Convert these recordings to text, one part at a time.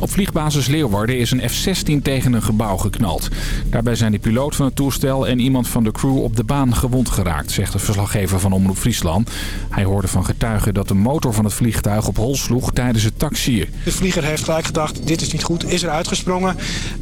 Op vliegbasis Leeuwarden is een F-16 tegen een gebouw geknald. Daarbij zijn de piloot van het toestel en iemand van de crew op de baan gewond geraakt, zegt de verslaggever van Omroep Friesland. Hij hoorde van getuigen dat de motor van het vliegtuig op hol sloeg tijdens het taxiën. De vlieger heeft gelijk gedacht, dit is niet goed, is er uitgesprongen.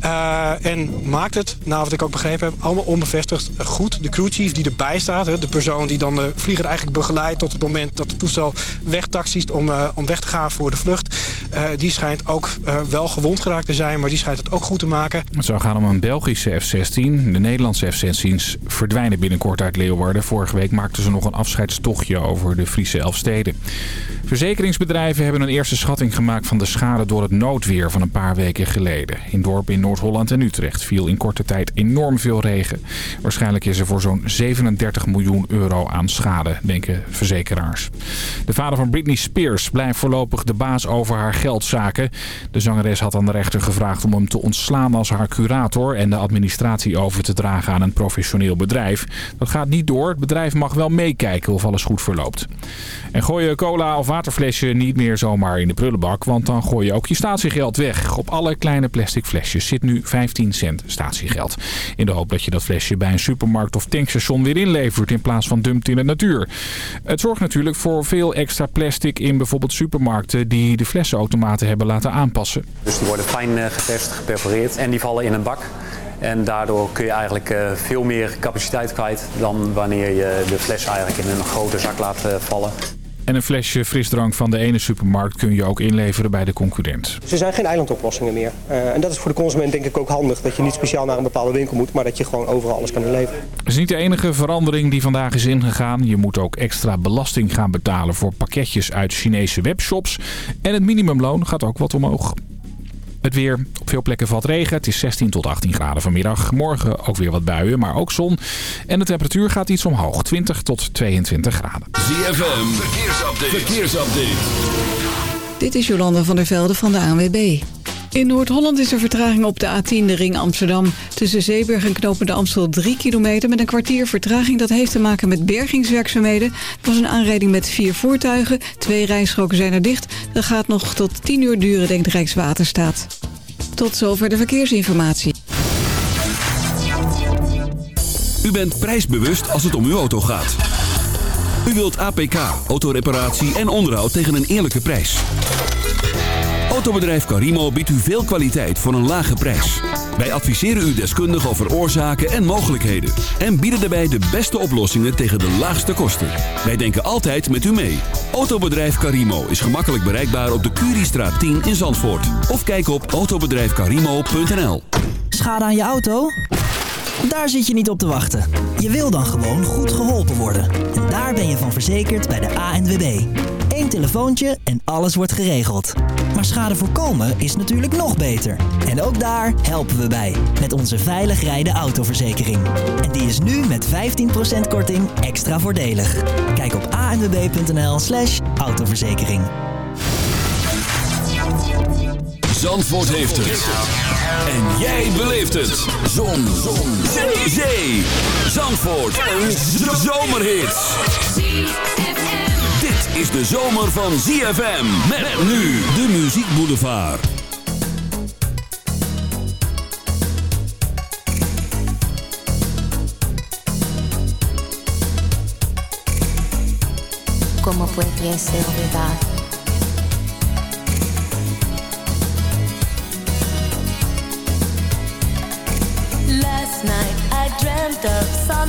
Uh, en maakt het, nou wat ik ook begrepen heb, allemaal onbevestigd goed. De crewchief die erbij staat, de persoon die dan de vlieger eigenlijk begeleidt tot het moment dat het toestel wegtaxiest om, uh, om weg te gaan voor de vlucht. Uh, die schijnt ook wel gewond geraakt te zijn, maar die schijnt het ook goed te maken. Het zou gaan om een Belgische F-16. De Nederlandse F-16's verdwijnen binnenkort uit Leeuwarden. Vorige week maakten ze nog een afscheidstochtje over de Friese Elfsteden. Verzekeringsbedrijven hebben een eerste schatting gemaakt van de schade door het noodweer van een paar weken geleden. In dorpen in Noord-Holland en Utrecht viel in korte tijd enorm veel regen. Waarschijnlijk is er voor zo'n 37 miljoen euro aan schade, denken verzekeraars. De vader van Britney Spears blijft voorlopig de baas over haar geldzaken. De zangeres had aan de rechter gevraagd om hem te ontslaan als haar curator en de administratie over te dragen aan een professioneel bedrijf. Dat gaat niet door. Het bedrijf mag wel meekijken of alles goed verloopt. En gooi je cola of waterflesje niet meer zomaar in de prullenbak, want dan gooi je ook je statiegeld weg. Op alle kleine plastic flesjes zit nu 15 cent statiegeld. In de hoop dat je dat flesje bij een supermarkt of tankstation weer inlevert in plaats van dumpt in de natuur. Het zorgt natuurlijk voor veel extra plastic in bijvoorbeeld supermarkten die de flessenautomaten hebben laten aanpassen. Dus die worden fijn eh, getest, geperforeerd en die vallen in een bak. En daardoor kun je eigenlijk uh, veel meer capaciteit kwijt dan wanneer je de fles eigenlijk in een grote zak laat uh, vallen. En een flesje frisdrank van de ene supermarkt kun je ook inleveren bij de concurrent. Er zijn geen eilandoplossingen meer. Uh, en dat is voor de consument denk ik ook handig. Dat je niet speciaal naar een bepaalde winkel moet, maar dat je gewoon overal alles kan inleveren. Dat is niet de enige verandering die vandaag is ingegaan. Je moet ook extra belasting gaan betalen voor pakketjes uit Chinese webshops. En het minimumloon gaat ook wat omhoog. Het weer. Op veel plekken valt regen. Het is 16 tot 18 graden vanmiddag. Morgen ook weer wat buien, maar ook zon. En de temperatuur gaat iets omhoog. 20 tot 22 graden. ZFM. Verkeersupdate. Verkeersupdate. Dit is Jolanda van der Velde van de ANWB. In Noord-Holland is er vertraging op de A10, de ring Amsterdam. Tussen Zeeburg en Knopende Amstel 3 kilometer met een kwartier vertraging. Dat heeft te maken met bergingswerkzaamheden. Er was een aanrijding met vier voertuigen. Twee rijstroken zijn er dicht. Dat gaat nog tot 10 uur duren, denkt Rijkswaterstaat. Tot zover de verkeersinformatie. U bent prijsbewust als het om uw auto gaat. U wilt APK, autoreparatie en onderhoud tegen een eerlijke prijs. Autobedrijf Carimo biedt u veel kwaliteit voor een lage prijs. Wij adviseren u deskundig over oorzaken en mogelijkheden. En bieden daarbij de beste oplossingen tegen de laagste kosten. Wij denken altijd met u mee. Autobedrijf Carimo is gemakkelijk bereikbaar op de Curiestraat 10 in Zandvoort. Of kijk op autobedrijfcarimo.nl Schade aan je auto? Daar zit je niet op te wachten. Je wil dan gewoon goed geholpen worden. En daar ben je van verzekerd bij de ANWB. Telefoontje en alles wordt geregeld. Maar schade voorkomen is natuurlijk nog beter. En ook daar helpen we bij. Met onze veilig rijden autoverzekering. En die is nu met 15% korting extra voordelig. Kijk op anwb.nl slash autoverzekering. Zandvoort heeft het. En jij beleeft het. Zon. Zon. Zee. Zee. Zandvoort. Een zomerhit. Is de zomer van ZFM. Met nu de Muziek Boulevard. Como pudiese olvidar Last night I dreamt of San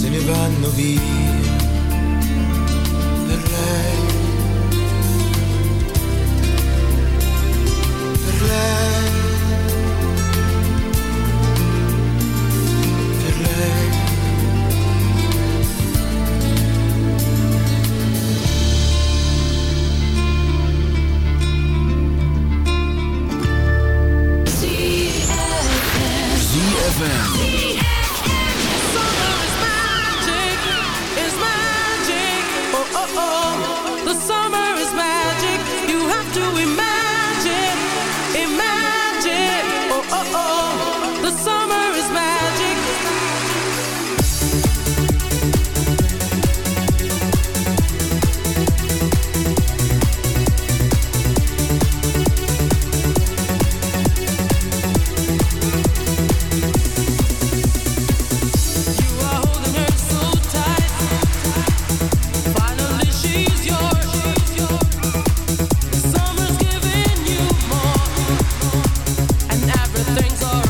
se ne vanno via. Per lei, alright.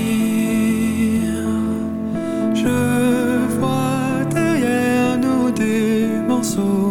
sou.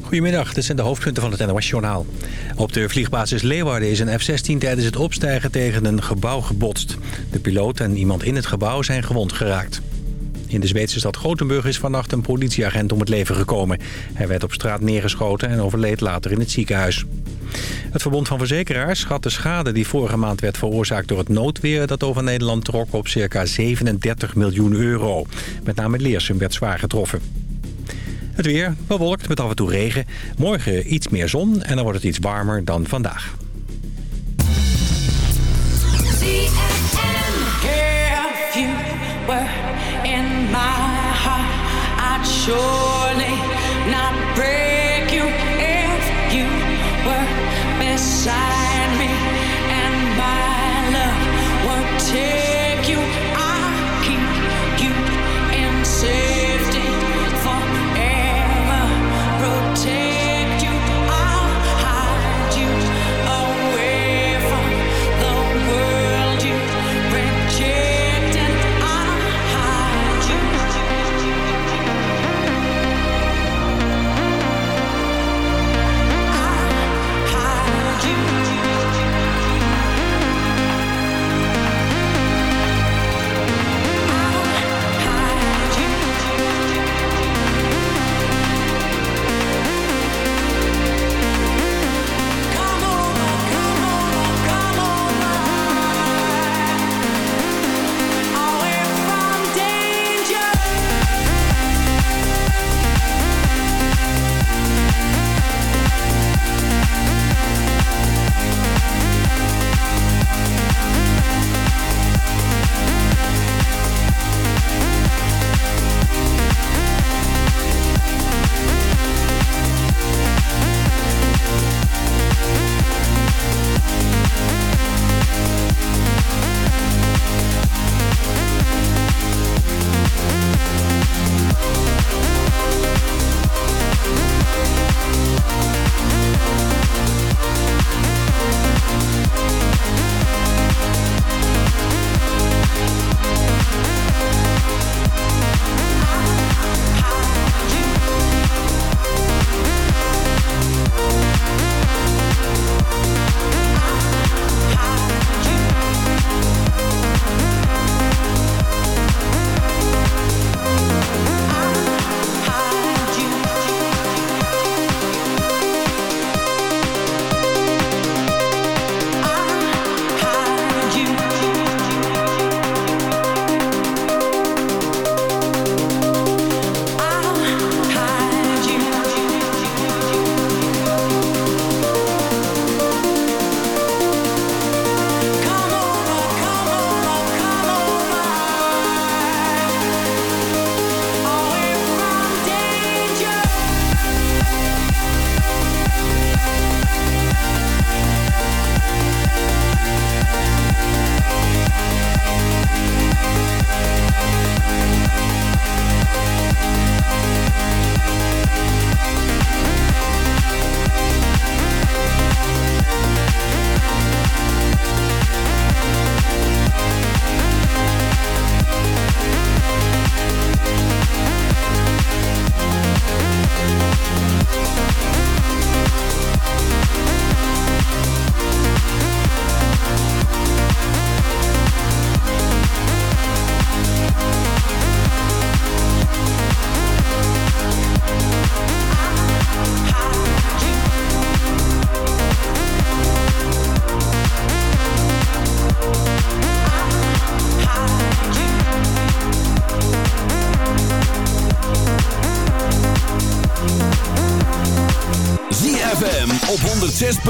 Goedemiddag, dit zijn de hoofdpunten van het NOS-journaal. Op de vliegbasis Leeuwarden is een F-16 tijdens het opstijgen tegen een gebouw gebotst. De piloot en iemand in het gebouw zijn gewond geraakt. In de Zweedse stad Gothenburg is vannacht een politieagent om het leven gekomen. Hij werd op straat neergeschoten en overleed later in het ziekenhuis. Het Verbond van Verzekeraars schat de schade die vorige maand werd veroorzaakt door het noodweer dat over Nederland trok op circa 37 miljoen euro. Met name Leersum werd zwaar getroffen. Het weer bewolkt met af en toe regen. Morgen iets meer zon en dan wordt het iets warmer dan vandaag. inside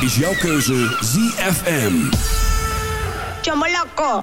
is jouw keuze ZFM. Chomoloco.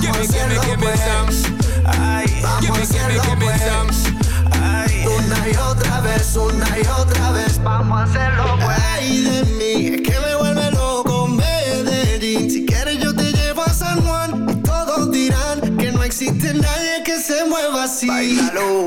give me some. Give me, give me, give me some. Una y otra vez, una y otra vez, vamos a hacerlo pues. Ay, de mí, es que me vuelve loco Medellín. Si quieres yo te llevo a San Juan todos dirán que no existe nadie que se mueva así. Bailalo.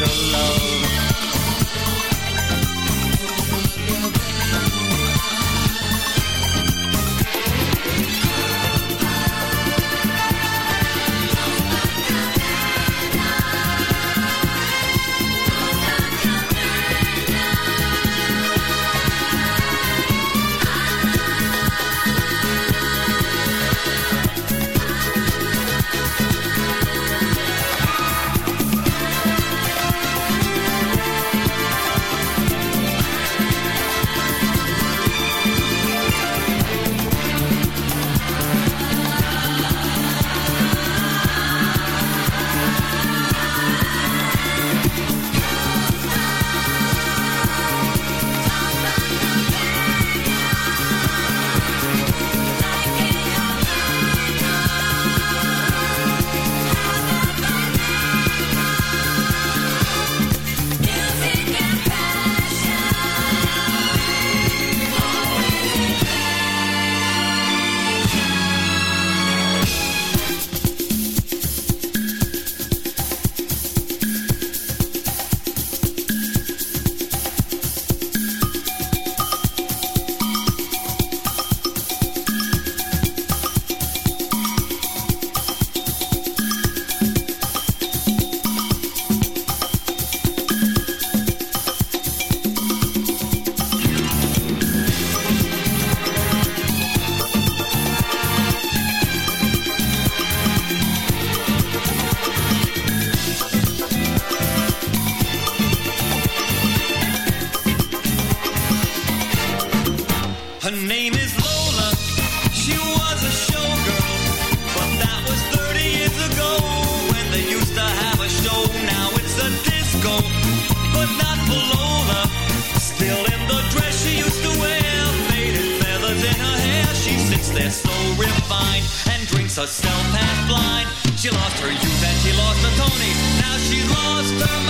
so low a cell path blind. She lost her youth and she lost her Tony. Now she lost her mind.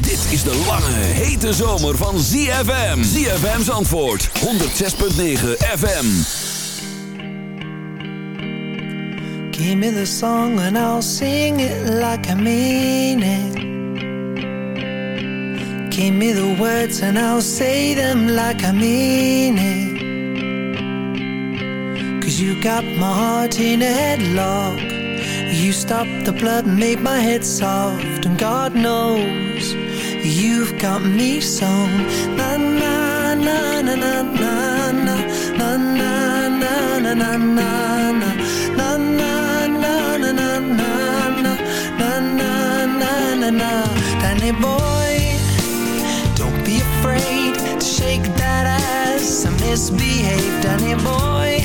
Dit is de lange, hete zomer van ZFM. ZFM's antwoord, 106.9 FM. Give me the song and I'll sing it like I mean it. Give me the words and I'll say them like I mean it. Cause you got my heart in a headlock. You stopped the blood and made my head soft And God knows You've got me sewn Na na na na na na na Na na na na na na na Na na na na na na na Na na na na na Danny boy Don't be afraid to shake that ass And misbehave Danny boy